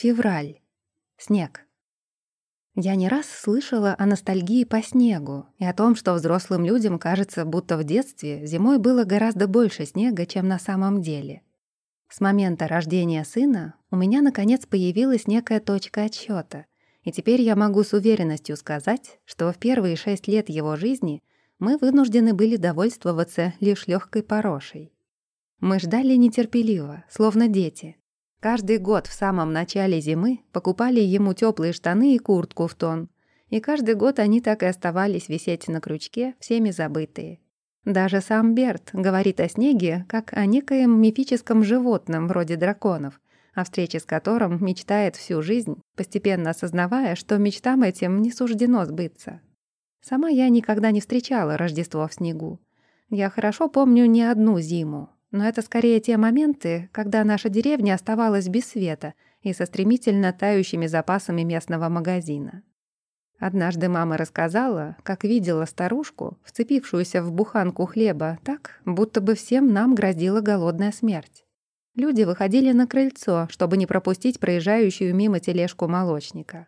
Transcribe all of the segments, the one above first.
Февраль. Снег. Я не раз слышала о ностальгии по снегу и о том, что взрослым людям кажется, будто в детстве зимой было гораздо больше снега, чем на самом деле. С момента рождения сына у меня, наконец, появилась некая точка отсчета, и теперь я могу с уверенностью сказать, что в первые шесть лет его жизни мы вынуждены были довольствоваться лишь легкой порошей. Мы ждали нетерпеливо, словно дети. Каждый год в самом начале зимы покупали ему теплые штаны и куртку в тон, и каждый год они так и оставались висеть на крючке, всеми забытые. Даже сам Берт говорит о снеге как о некоем мифическом животном вроде драконов, о встрече с которым мечтает всю жизнь, постепенно осознавая, что мечтам этим не суждено сбыться. Сама я никогда не встречала Рождество в снегу. Я хорошо помню не одну зиму, но это скорее те моменты, когда наша деревня оставалась без света и со стремительно тающими запасами местного магазина. Однажды мама рассказала, как видела старушку, вцепившуюся в буханку хлеба так, будто бы всем нам грозила голодная смерть. Люди выходили на крыльцо, чтобы не пропустить проезжающую мимо тележку молочника.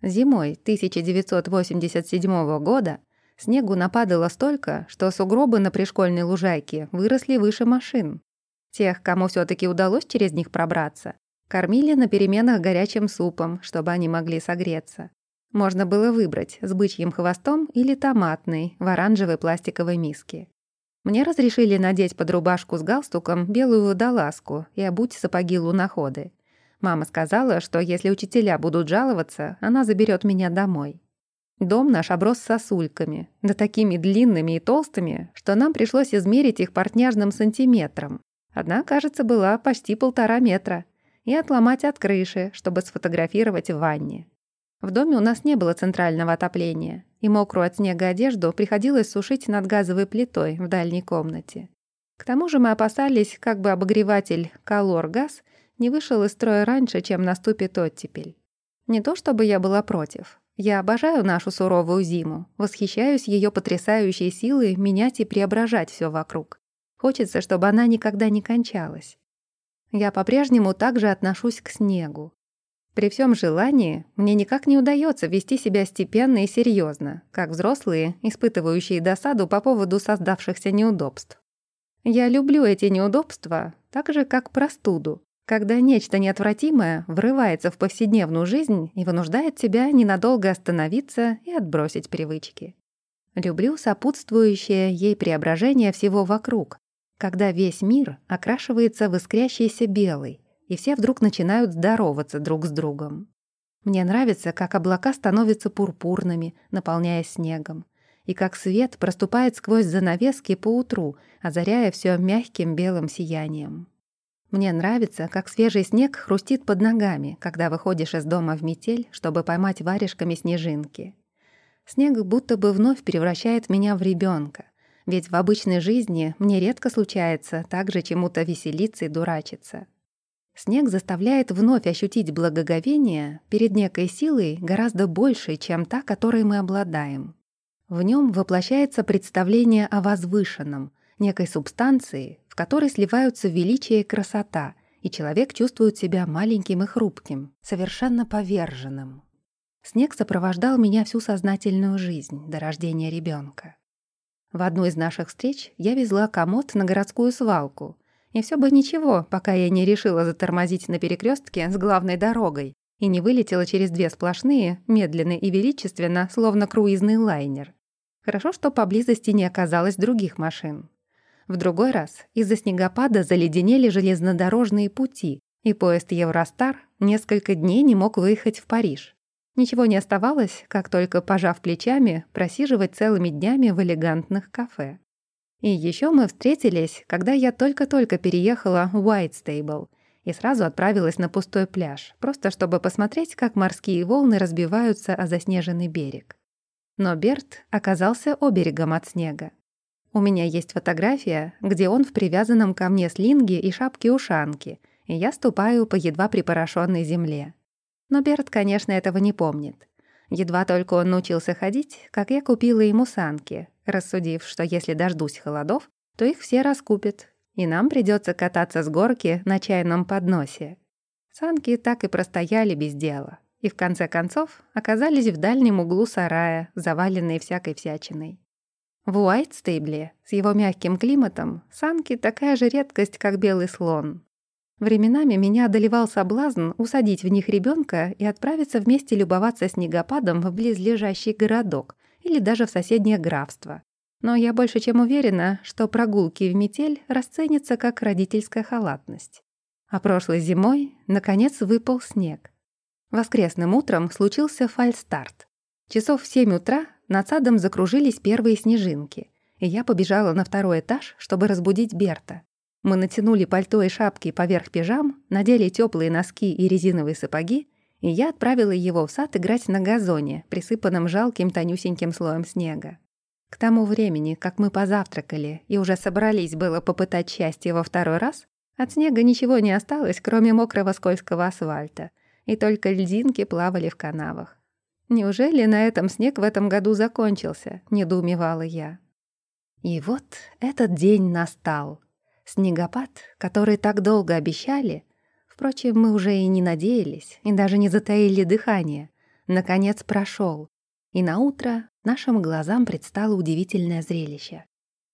Зимой 1987 года снегу нападало столько, что сугробы на пришкольной лужайке выросли выше машин. Тех, кому все таки удалось через них пробраться, кормили на переменах горячим супом, чтобы они могли согреться. Можно было выбрать с бычьим хвостом или томатный в оранжевой пластиковой миске. Мне разрешили надеть под рубашку с галстуком белую водолазку и обуть сапоги луноходы. Мама сказала, что если учителя будут жаловаться, она заберет меня домой. Дом наш оброс сосульками, да такими длинными и толстыми, что нам пришлось измерить их портняжным сантиметром. Одна, кажется, была почти полтора метра. И отломать от крыши, чтобы сфотографировать в ванне. В доме у нас не было центрального отопления, и мокрую от снега одежду приходилось сушить над газовой плитой в дальней комнате. К тому же мы опасались, как бы обогреватель «Колор-газ» не вышел из строя раньше, чем наступит оттепель. Не то чтобы я была против. Я обожаю нашу суровую зиму, восхищаюсь ее потрясающей силой менять и преображать все вокруг. Хочется, чтобы она никогда не кончалась. Я по-прежнему также отношусь к снегу. При всем желании мне никак не удается вести себя степенно и серьезно, как взрослые, испытывающие досаду по поводу создавшихся неудобств. Я люблю эти неудобства так же, как простуду, когда нечто неотвратимое врывается в повседневную жизнь и вынуждает тебя ненадолго остановиться и отбросить привычки. Люблю сопутствующее ей преображение всего вокруг, когда весь мир окрашивается в искрящийся белый, и все вдруг начинают здороваться друг с другом. Мне нравится, как облака становятся пурпурными, наполняясь снегом, и как свет проступает сквозь занавески по утру, озаряя все мягким белым сиянием. Мне нравится, как свежий снег хрустит под ногами, когда выходишь из дома в метель, чтобы поймать варежками снежинки. Снег будто бы вновь превращает меня в ребенка, ведь в обычной жизни мне редко случается так же чему-то веселиться и дурачиться. Снег заставляет вновь ощутить благоговение перед некой силой гораздо большей, чем та, которой мы обладаем. В нем воплощается представление о возвышенном, некой субстанции, в которой сливаются величие и красота, и человек чувствует себя маленьким и хрупким, совершенно поверженным. Снег сопровождал меня всю сознательную жизнь до рождения ребенка. В одну из наших встреч я везла комод на городскую свалку, и все бы ничего, пока я не решила затормозить на перекрестке с главной дорогой и не вылетела через две сплошные, медленно и величественно, словно круизный лайнер. Хорошо, что поблизости не оказалось других машин. В другой раз из-за снегопада заледенели железнодорожные пути, и поезд Евростар несколько дней не мог выехать в Париж. Ничего не оставалось, как только, пожав плечами, просиживать целыми днями в элегантных кафе. И еще мы встретились, когда я только-только переехала в Уайтстейбл и сразу отправилась на пустой пляж, просто чтобы посмотреть, как морские волны разбиваются о заснеженный берег. Но Берт оказался оберегом от снега. У меня есть фотография, где он в привязанном ко мне слинге и шапке-ушанке, и я ступаю по едва припорошенной земле. Но Берт, конечно, этого не помнит. Едва только он научился ходить, как я купила ему санки, рассудив, что если дождусь холодов, то их все раскупят, и нам придется кататься с горки на чайном подносе. Санки так и простояли без дела. И в конце концов оказались в дальнем углу сарая, заваленные всякой всячиной. В Уайтстейбле с его мягким климатом санки такая же редкость, как белый слон. Временами меня одолевал соблазн усадить в них ребенка и отправиться вместе любоваться снегопадом в близлежащий городок или даже в соседнее графство. Но я больше чем уверена, что прогулки в метель расценятся как родительская халатность. А прошлой зимой, наконец, выпал снег. Воскресным утром случился фальстарт. Часов в семь утра над садом закружились первые снежинки, и я побежала на второй этаж, чтобы разбудить Берта. Мы натянули пальто и шапки поверх пижам, надели теплые носки и резиновые сапоги, и я отправила его в сад играть на газоне, присыпанном жалким тонюсеньким слоем снега. К тому времени, как мы позавтракали и уже собрались было попытать счастье во второй раз, от снега ничего не осталось, кроме мокрого скользкого асфальта, и только льдинки плавали в канавах. «Неужели на этом снег в этом году закончился?» — недоумевала я. И вот этот день настал. Снегопад, который так долго обещали, впрочем, мы уже и не надеялись, и даже не затаили дыхание, наконец прошел, и на утро нашим глазам предстало удивительное зрелище.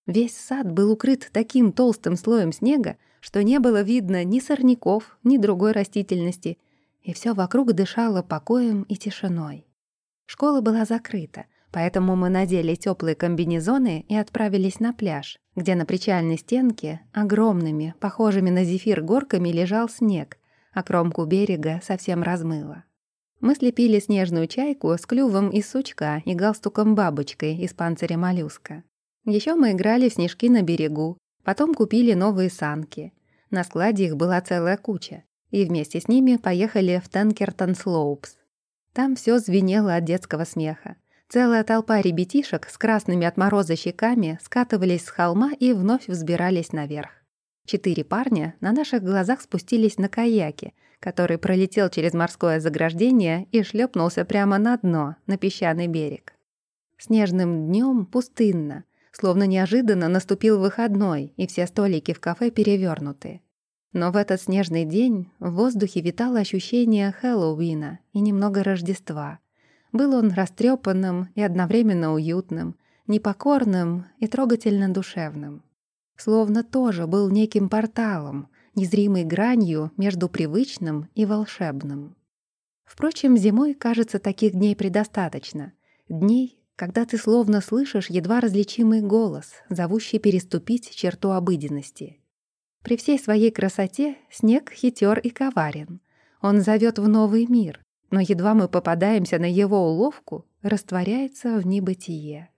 Весь сад был укрыт таким толстым слоем снега, что не было видно ни сорняков, ни другой растительности, и все вокруг дышало покоем и тишиной. Школа была закрыта, поэтому мы надели теплые комбинезоны и отправились на пляж, где на причальной стенке огромными, похожими на зефир горками лежал снег, а кромку берега совсем размыло. Мы слепили снежную чайку с клювом из сучка и галстуком-бабочкой из панциря моллюска. Еще мы играли в снежки на берегу, Потом купили новые санки. На складе их была целая куча. И вместе с ними поехали в Тенкертон Слоупс. Там все звенело от детского смеха. Целая толпа ребятишек с красными от мороза щеками скатывались с холма и вновь взбирались наверх. Четыре парня на наших глазах спустились на каяке, который пролетел через морское заграждение и шлепнулся прямо на дно, на песчаный берег. Снежным днем пустынно, Словно неожиданно наступил выходной, и все столики в кафе перевернуты. Но в этот снежный день в воздухе витало ощущение Хэллоуина и немного Рождества. Был он растрепанным и одновременно уютным, непокорным и трогательно душевным. Словно тоже был неким порталом, незримой гранью между привычным и волшебным. Впрочем, зимой, кажется, таких дней предостаточно. Дней, когда ты словно слышишь едва различимый голос, зовущий переступить черту обыденности. При всей своей красоте снег хитер и коварен. Он зовет в новый мир, но едва мы попадаемся на его уловку, растворяется в небытие.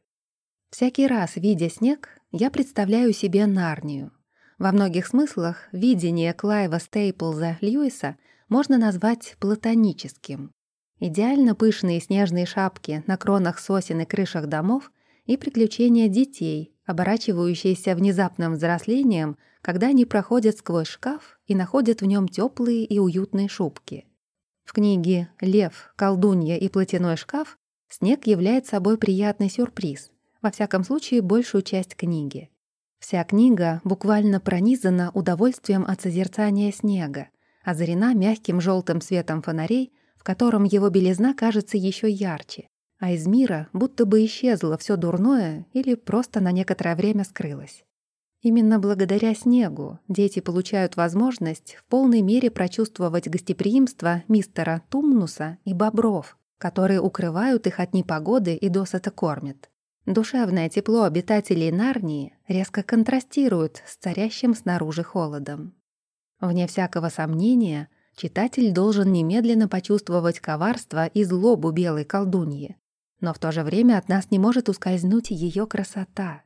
Всякий раз, видя снег, я представляю себе Нарнию. Во многих смыслах видение Клайва Стейплза Льюиса можно назвать платоническим. Идеально пышные снежные шапки на кронах сосен и крышах домов и приключения детей, оборачивающиеся внезапным взрослением, когда они проходят сквозь шкаф и находят в нем теплые и уютные шубки. В книге «Лев, колдунья и платяной шкаф» снег является собой приятный сюрприз, во всяком случае большую часть книги. Вся книга буквально пронизана удовольствием от созерцания снега, озарена мягким желтым светом фонарей — котором его белизна кажется еще ярче, а из мира будто бы исчезло все дурное или просто на некоторое время скрылось. Именно благодаря снегу дети получают возможность в полной мере прочувствовать гостеприимство мистера Тумнуса и бобров, которые укрывают их от непогоды и досыта кормят. Душевное тепло обитателей Нарнии резко контрастирует с царящим снаружи холодом. Вне всякого сомнения, читатель должен немедленно почувствовать коварство и злобу белой колдуньи. Но в то же время от нас не может ускользнуть ее красота.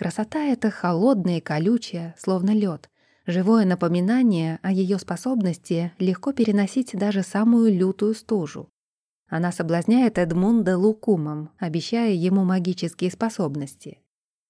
Красота — это холодная и колючая, словно лед, живое напоминание о ее способности легко переносить даже самую лютую стужу. Она соблазняет Эдмунда лукумом, обещая ему магические способности.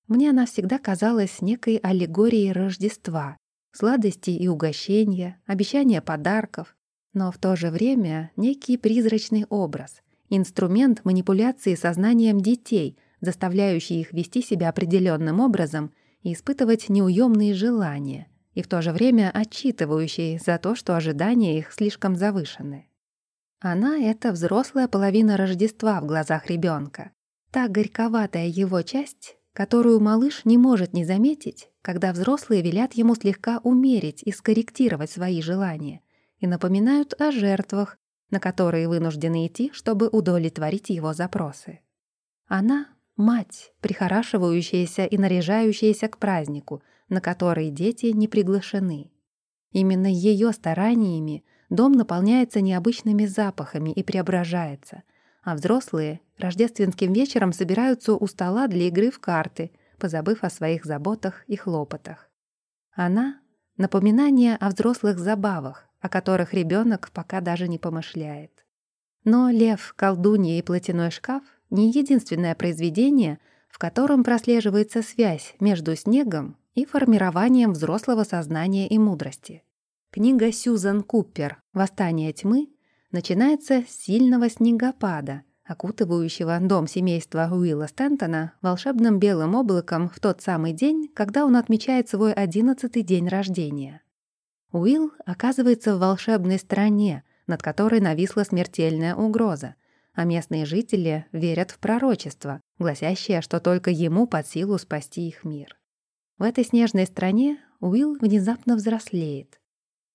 Мне она всегда казалась некой аллегорией Рождества, Сладости и угощения, обещания подарков, но в то же время некий призрачный образ, инструмент манипуляции сознанием детей, заставляющий их вести себя определенным образом и испытывать неуемные желания, и в то же время отчитывающий за то, что ожидания их слишком завышены. Она — это взрослая половина Рождества в глазах ребенка, та горьковатая его часть, которую малыш не может не заметить, когда взрослые велят ему слегка умерить и скорректировать свои желания и напоминают о жертвах, на которые вынуждены идти, чтобы удовлетворить его запросы. Она — мать, прихорашивающаяся и наряжающаяся к празднику, на который дети не приглашены. Именно ее стараниями дом наполняется необычными запахами и преображается, а взрослые рождественским вечером собираются у стола для игры в карты, позабыв о своих заботах и хлопотах. Она — напоминание о взрослых забавах, о которых ребенок пока даже не помышляет. Но «Лев, колдунья и платяной шкаф» — не единственное произведение, в котором прослеживается связь между снегом и формированием взрослого сознания и мудрости. Книга Сьюзан Купер «Восстание тьмы» начинается с сильного снегопада, окутывающего дом семейства Уилла Стентона волшебным белым облаком в тот самый день, когда он отмечает свой одиннадцатый день рождения. Уилл оказывается в волшебной стране, над которой нависла смертельная угроза, а местные жители верят в пророчество, гласящее, что только ему под силу спасти их мир. В этой снежной стране Уилл внезапно взрослеет.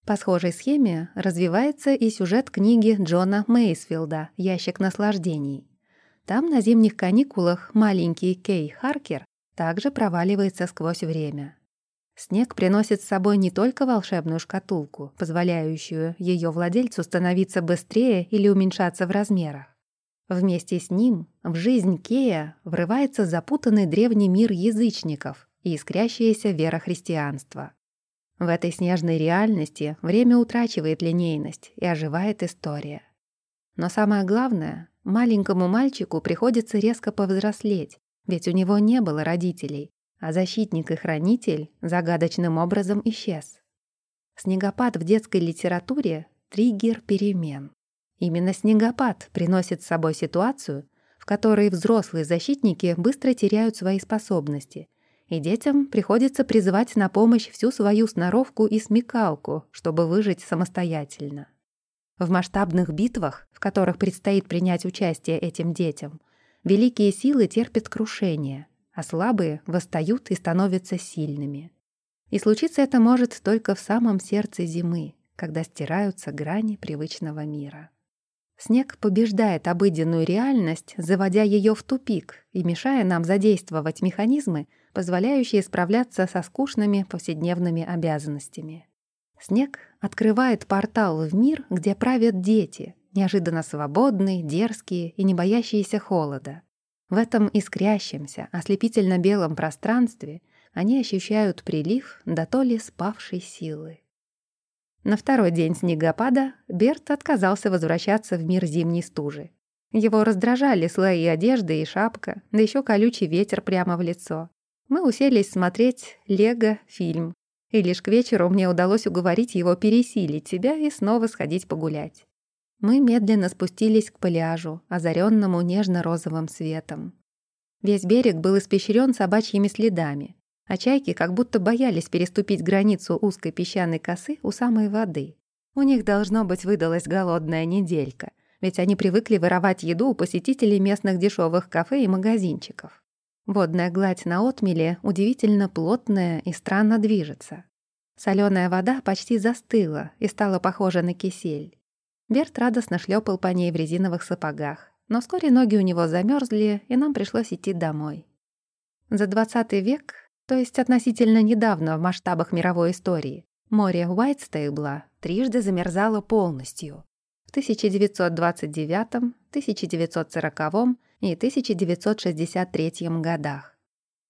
По схожей схеме развивается и сюжет книги Джона Мейсфилда «Ящик наслаждений». Там на зимних каникулах маленький Кей Харкер также проваливается сквозь время. Снег приносит с собой не только волшебную шкатулку, позволяющую ее владельцу становиться быстрее или уменьшаться в размерах. Вместе с ним в жизнь Кея врывается запутанный древний мир язычников и искрящаяся вера христианства. В этой снежной реальности время утрачивает линейность и оживает история. Но самое главное, маленькому мальчику приходится резко повзрослеть, ведь у него не было родителей, а защитник и хранитель загадочным образом исчез. Снегопад в детской литературе — триггер перемен. Именно снегопад приносит с собой ситуацию, в которой взрослые защитники быстро теряют свои способности и детям приходится призывать на помощь всю свою сноровку и смекалку, чтобы выжить самостоятельно. В масштабных битвах, в которых предстоит принять участие этим детям, великие силы терпят крушение, а слабые восстают и становятся сильными. И случиться это может только в самом сердце зимы, когда стираются грани привычного мира. Снег побеждает обыденную реальность, заводя ее в тупик и мешая нам задействовать механизмы, позволяющие справляться со скучными повседневными обязанностями. Снег открывает портал в мир, где правят дети, неожиданно свободные, дерзкие и не боящиеся холода. В этом искрящемся, ослепительно-белом пространстве они ощущают прилив до то ли спавшей силы. На второй день снегопада Берт отказался возвращаться в мир зимней стужи. Его раздражали слои одежды и шапка, да еще колючий ветер прямо в лицо. Мы уселись смотреть «Лего-фильм», и лишь к вечеру мне удалось уговорить его пересилить себя и снова сходить погулять. Мы медленно спустились к пляжу, озаренному нежно-розовым светом. Весь берег был испещрен собачьими следами, а чайки как будто боялись переступить границу узкой песчаной косы у самой воды. У них, должно быть, выдалась голодная неделька, ведь они привыкли воровать еду у посетителей местных дешевых кафе и магазинчиков. Водная гладь на отмеле удивительно плотная и странно движется. Соленая вода почти застыла и стала похожа на кисель. Берт радостно шлепал по ней в резиновых сапогах, но вскоре ноги у него замерзли, и нам пришлось идти домой. За 20 век, то есть относительно недавно в масштабах мировой истории, море Уайтстейбла трижды замерзало полностью. В 1929, 1940 и 1963 годах.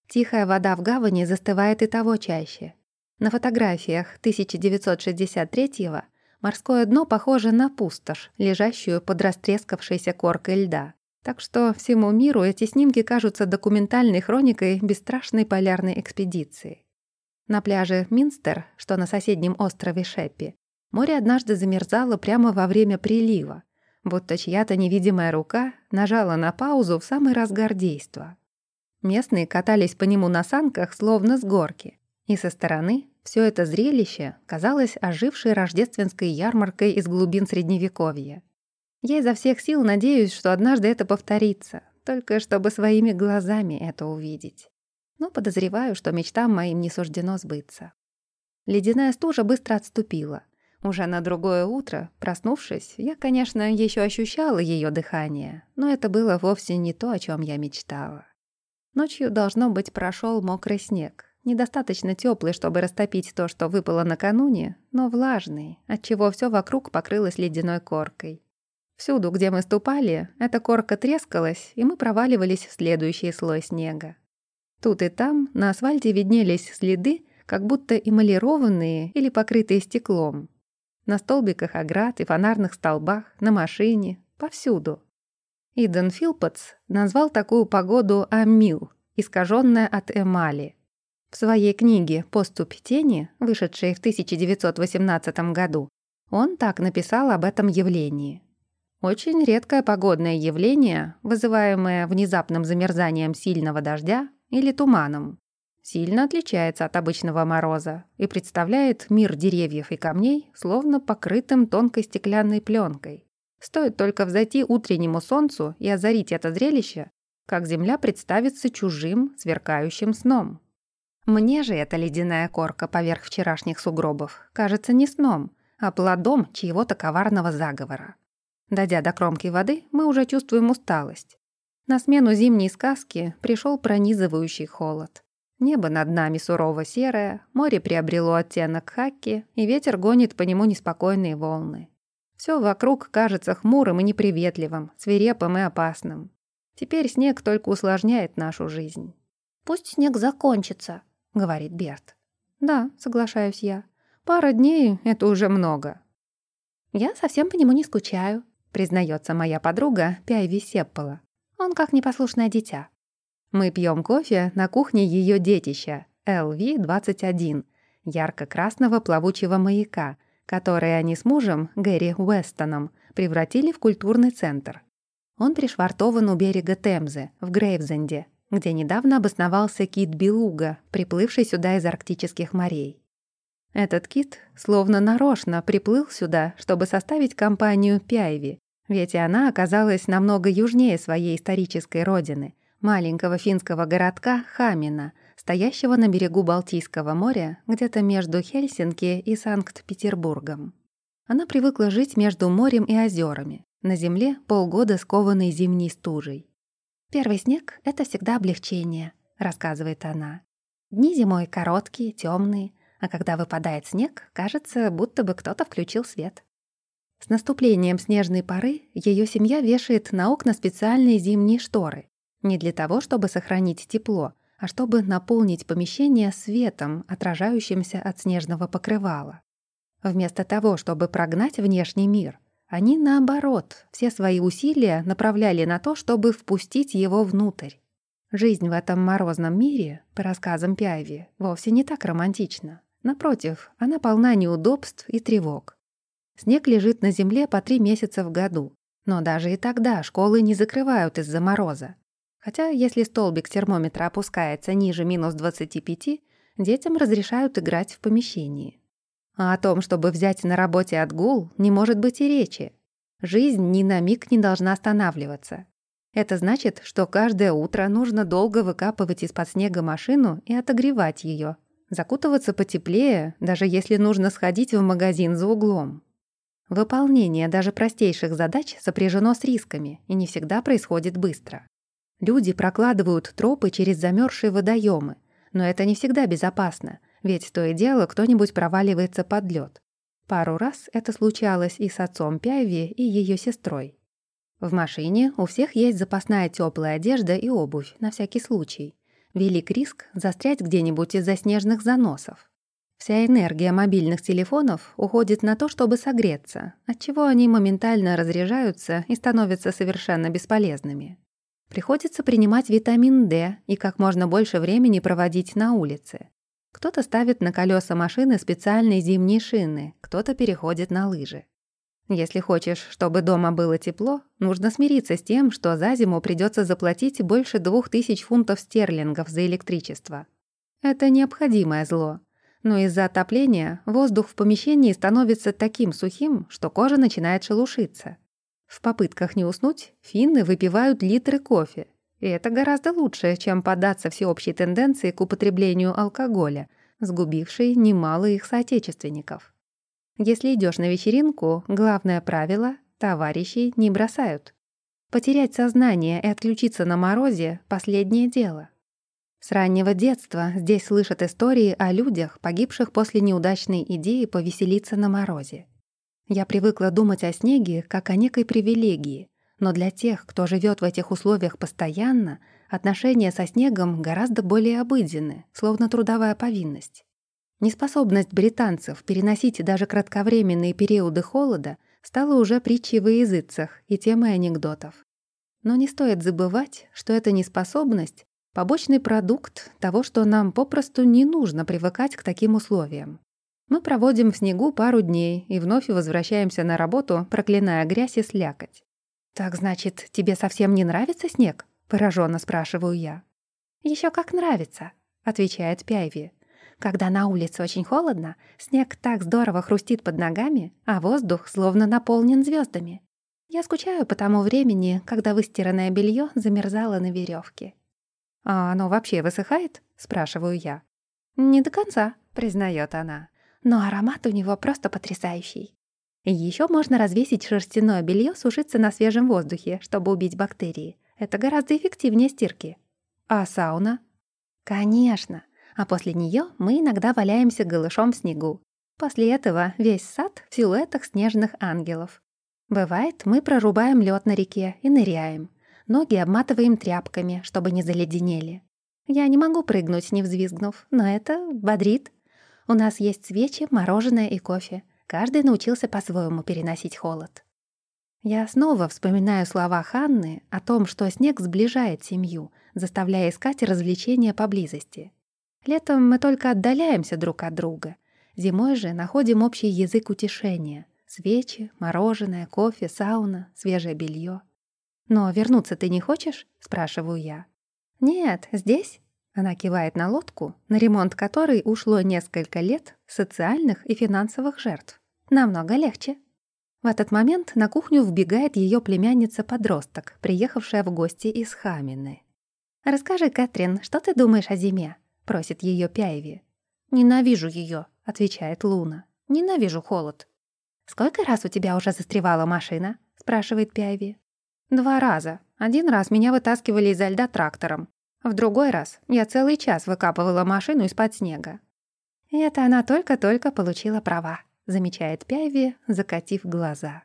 Тихая вода в гавани застывает и того чаще. На фотографиях 1963-го морское дно похоже на пустошь, лежащую под растрескавшейся коркой льда. Так что всему миру эти снимки кажутся документальной хроникой бесстрашной полярной экспедиции. На пляже Минстер, что на соседнем острове Шеппи, море однажды замерзало прямо во время прилива, будто чья-то невидимая рука нажала на паузу в самый разгар действа. Местные катались по нему на санках, словно с горки, и со стороны Все это зрелище казалось ожившей рождественской ярмаркой из глубин Средневековья. Я изо всех сил надеюсь, что однажды это повторится, только чтобы своими глазами это увидеть. Но подозреваю, что мечтам моим не суждено сбыться. Ледяная стужа быстро отступила. Уже на другое утро, проснувшись, я, конечно, еще ощущала ее дыхание, но это было вовсе не то, о чем я мечтала. Ночью, должно быть, прошел мокрый снег, недостаточно теплый, чтобы растопить то, что выпало накануне, но влажный, отчего все вокруг покрылось ледяной коркой. Всюду, где мы ступали, эта корка трескалась, и мы проваливались в следующий слой снега. Тут и там на асфальте виднелись следы, как будто эмалированные или покрытые стеклом. На столбиках оград и фонарных столбах, на машине, повсюду. Иден Филпотс назвал такую погоду «амил», искаженная от эмали. В своей книге «Поступь тени», вышедшей в 1918 году, он так написал об этом явлении. Очень редкое погодное явление, вызываемое внезапным замерзанием сильного дождя или туманом, сильно отличается от обычного мороза и представляет мир деревьев и камней словно покрытым тонкой стеклянной пленкой. Стоит только взойти утреннему солнцу и озарить это зрелище, как земля представится чужим, сверкающим сном. Мне же эта ледяная корка поверх вчерашних сугробов кажется не сном, а плодом чьего-то коварного заговора. Дойдя до кромки воды, мы уже чувствуем усталость. На смену зимней сказки пришел пронизывающий холод. Небо над нами сурово серое, море приобрело оттенок хаки, и ветер гонит по нему неспокойные волны. Все вокруг кажется хмурым и неприветливым, свирепым и опасным. Теперь снег только усложняет нашу жизнь. «Пусть снег закончится», — говорит Берт. «Да», — соглашаюсь я. «Пара дней — это уже много». «Я совсем по нему не скучаю», — признается моя подруга Пяйви Сеппола. «Он как непослушное дитя». Мы пьем кофе на кухне ее детища, LV-21, ярко-красного плавучего маяка, который они с мужем, Гэри Уэстоном, превратили в культурный центр. Он пришвартован у берега Темзы, в Грейвзенде, где недавно обосновался кит Белуга, приплывший сюда из арктических морей. Этот кит словно нарочно приплыл сюда, чтобы составить компанию Пяйви, ведь и она оказалась намного южнее своей исторической родины, маленького финского городка Хамина, стоящего на берегу Балтийского моря, где-то между Хельсинки и Санкт-Петербургом. Она привыкла жить между морем и озерами, на земле полгода скованной зимней стужей. «Первый снег — это всегда облегчение», — рассказывает она. «Дни зимой короткие, темные, а когда выпадает снег, кажется, будто бы кто-то включил свет». С наступлением снежной поры ее семья вешает на окна специальные зимние шторы. Не для того, чтобы сохранить тепло, а чтобы наполнить помещение светом, отражающимся от снежного покрывала. Вместо того, чтобы прогнать внешний мир, они, наоборот, все свои усилия направляли на то, чтобы впустить его внутрь. Жизнь в этом морозном мире, по рассказам Пяви, вовсе не так романтична. Напротив, она полна неудобств и тревог. Снег лежит на земле по три месяца в году, но даже и тогда школы не закрывают из-за мороза. Хотя, если столбик термометра опускается ниже минус 25, детям разрешают играть в помещении. А о том, чтобы взять на работе отгул, не может быть и речи. Жизнь ни на миг не должна останавливаться. Это значит, что каждое утро нужно долго выкапывать из-под снега машину и отогревать ее, закутываться потеплее, даже если нужно сходить в магазин за углом. Выполнение даже простейших задач сопряжено с рисками и не всегда происходит быстро. Люди прокладывают тропы через замерзшие водоемы, но это не всегда безопасно, ведь то и дело кто-нибудь проваливается под лед. Пару раз это случалось и с отцом Пяви, и ее сестрой. В машине у всех есть запасная теплая одежда и обувь, на всякий случай. Велик риск застрять где-нибудь из-за снежных заносов. Вся энергия мобильных телефонов уходит на то, чтобы согреться, отчего они моментально разряжаются и становятся совершенно бесполезными. Приходится принимать витамин D и как можно больше времени проводить на улице. Кто-то ставит на колеса машины специальные зимние шины, кто-то переходит на лыжи. Если хочешь, чтобы дома было тепло, нужно смириться с тем, что за зиму придется заплатить больше двух тысяч фунтов стерлингов за электричество. Это необходимое зло. Но из-за отопления воздух в помещении становится таким сухим, что кожа начинает шелушиться. В попытках не уснуть финны выпивают литры кофе. И это гораздо лучше, чем поддаться всеобщей тенденции к употреблению алкоголя, сгубившей немало их соотечественников. Если идешь на вечеринку, главное правило — товарищей не бросают. Потерять сознание и отключиться на морозе — последнее дело. С раннего детства здесь слышат истории о людях, погибших после неудачной идеи повеселиться на морозе. Я привыкла думать о снеге как о некой привилегии, но для тех, кто живет в этих условиях постоянно, отношения со снегом гораздо более обыденны, словно трудовая повинность. Неспособность британцев переносить даже кратковременные периоды холода стала уже притчей во языцах и темой анекдотов. Но не стоит забывать, что эта неспособность — побочный продукт того, что нам попросту не нужно привыкать к таким условиям. Мы проводим в снегу пару дней и вновь возвращаемся на работу, проклиная грязь и слякоть. «Так значит, тебе совсем не нравится снег?» — пораженно спрашиваю я. Еще как нравится», — отвечает Пяйви. «Когда на улице очень холодно, снег так здорово хрустит под ногами, а воздух словно наполнен звездами. Я скучаю по тому времени, когда выстиранное белье замерзало на веревке. «А оно вообще высыхает?» — спрашиваю я. «Не до конца», — признает она но аромат у него просто потрясающий. Еще можно развесить шерстяное белье сушиться на свежем воздухе, чтобы убить бактерии. Это гораздо эффективнее стирки. А сауна? Конечно. А после нее мы иногда валяемся голышом в снегу. После этого весь сад в силуэтах снежных ангелов. Бывает, мы прорубаем лед на реке и ныряем. Ноги обматываем тряпками, чтобы не заледенели. Я не могу прыгнуть, не взвизгнув, но это бодрит. У нас есть свечи, мороженое и кофе. Каждый научился по-своему переносить холод. Я снова вспоминаю слова Ханны о том, что снег сближает семью, заставляя искать развлечения поблизости. Летом мы только отдаляемся друг от друга. Зимой же находим общий язык утешения. Свечи, мороженое, кофе, сауна, свежее белье. «Но вернуться ты не хочешь?» — спрашиваю я. «Нет, здесь она кивает на лодку, на ремонт которой ушло несколько лет социальных и финансовых жертв. Намного легче. В этот момент на кухню вбегает ее племянница-подросток, приехавшая в гости из Хамины. «Расскажи, Кэтрин, что ты думаешь о зиме?» — просит ее Пяеви. «Ненавижу ее, отвечает Луна. «Ненавижу холод». «Сколько раз у тебя уже застревала машина?» — спрашивает Пяеви. «Два раза. Один раз меня вытаскивали изо льда трактором. В другой раз я целый час выкапывала машину из-под снега. Это она только-только получила права, замечает Пяви, закатив глаза.